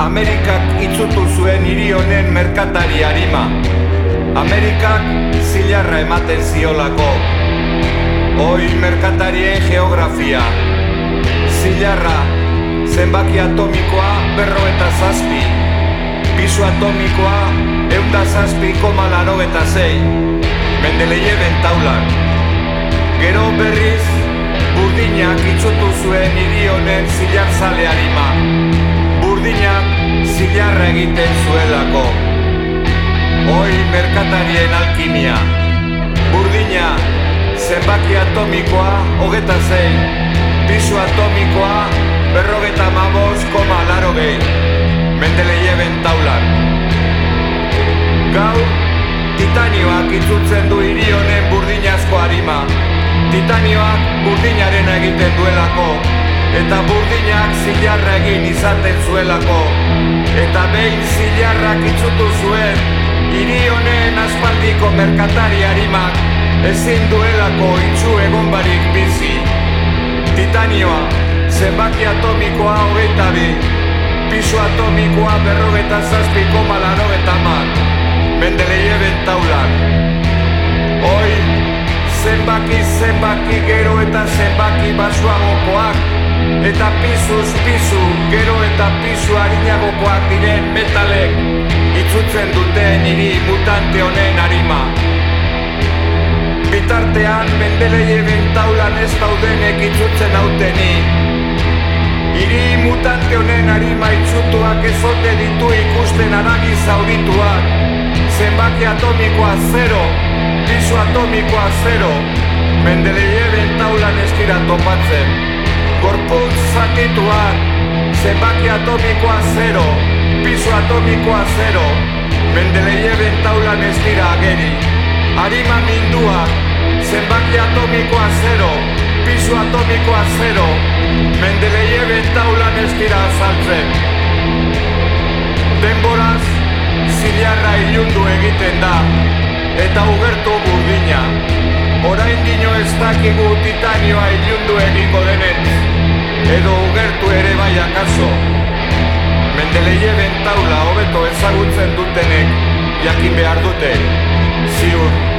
Amerikak itzutu zuen hiri honen merkatari harima. Amerikak zilarra ematen ziolako. Oi merkatarien geografia. Zilarra, zenbaki atomikoa berro eta zazpi. Pisu atomikoa eunda zazpi koma laro eta zei. Mendeleie bentaulan. Gero berriz, burdinak itzutu zuen hiri honen zilar zale harima. Egiten zuelako. Oi merkatarien alkimia. Burdina, zenbaki atomikoa hogeta zein. Pisu atomikoa berrogeta maboz koma laro gehi. Mendeleie bentaulan. Gau, titanioak itzutzen du hiri honen burdinazko harima. Titanioak burdinaren egiten duelako. Eta burdinak zilarra egin izaten zuelako. Eta behin zilarrak itzutu zuen, hiri honen aspaldiko merkatari harimak ezin duelako itxu egon barik bizi. Titanioa, zenbaki atomikoa hogeita bi, pisu atomikoa berrogeta zazpi koma larogeta mar, mendeleie bentaulan. Hoi, zenbaki zenbaki gero eta zenbaki basuagokoak, eta pisuz pisu gero eta pisu harinagokoak diren metalek, itzutzen duten hiri mutante honen harima. Bitartean mendeleie bentaulan ez daudenek itzutzen hauteni. Hiri mutante honen harima itzutuak ezote ditu ikusten aragi zaurituak. Zenbaki atomikoa zero, pisu atomikoa zero. Mendeleie bentaulan ez dira topatzen. Gorputz zatituak, zenbaki atomikoa zero, pisu atomikoa zero. Mendeleie bentaulan ez dira ageri. Arima minduak, zenbaki atomikoa zero, pisu atomikoa zero, mendeleie bentaulan ez dira azaltzen. Denboraz, ziliarra ilundu egiten da, eta ugertu burdina. Orain dino ez dakigu titanioa ilundu egingo denetz, edo ugertu ere bai akaso. Mendeleie bentaula hobeto ezagutzen dutenek, jakin behar dute, ziur.